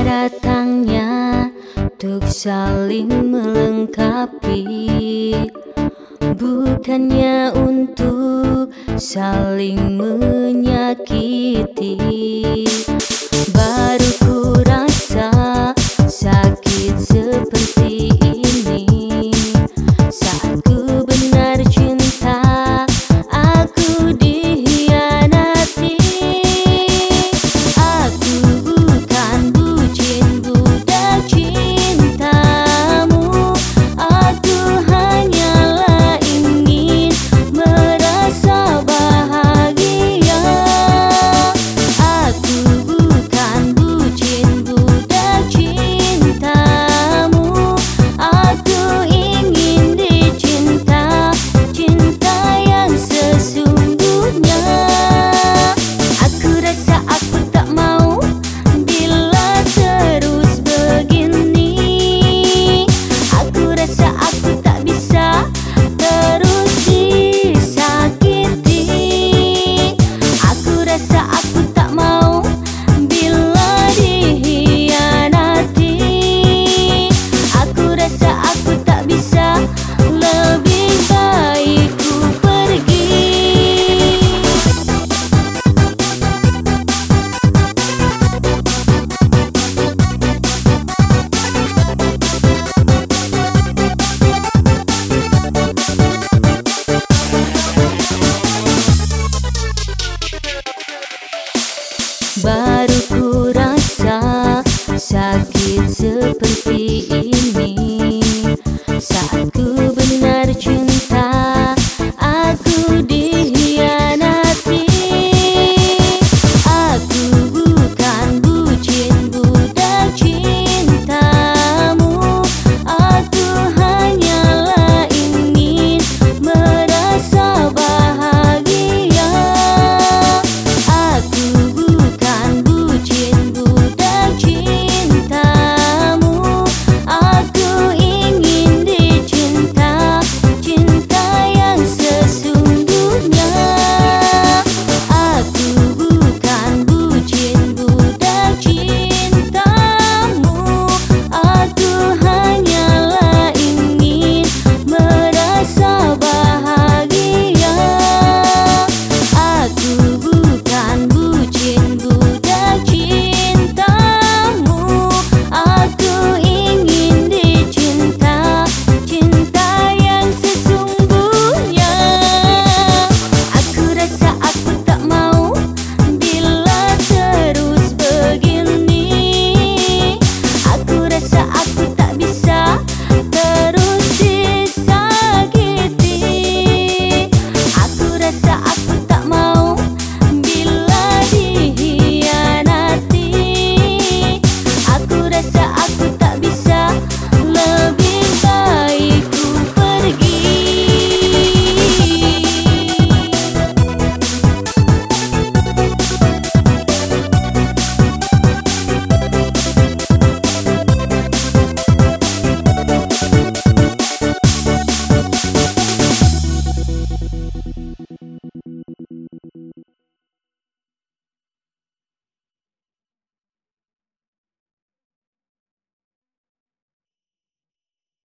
datangnya Untuk saling melengkapi. Bukannya untuk saling menyakiti. seperti ini. Saat ku